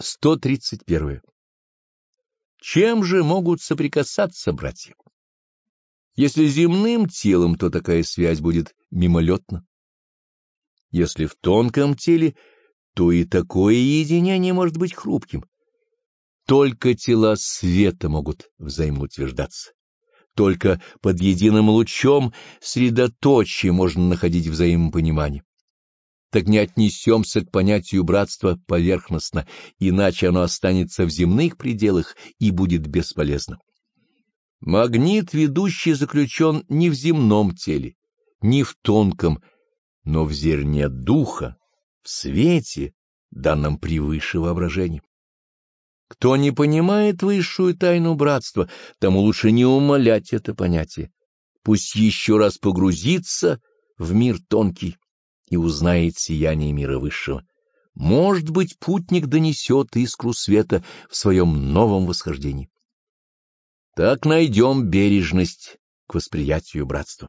131. Чем же могут соприкасаться братья? Если земным телом, то такая связь будет мимолетна. Если в тонком теле, то и такое единение может быть хрупким. Только тела света могут взаимоутверждаться. Только под единым лучом средоточие можно находить взаимопонимание так не отнесемся к понятию братства поверхностно, иначе оно останется в земных пределах и будет бесполезно. Магнит ведущий заключен не в земном теле, не в тонком, но в зерне духа, в свете, данном превыше воображения. Кто не понимает высшую тайну братства, тому лучше не умолять это понятие. Пусть еще раз погрузится в мир тонкий и узнает сияние мира высшего. Может быть, путник донесет искру света в своем новом восхождении. Так найдем бережность к восприятию братства.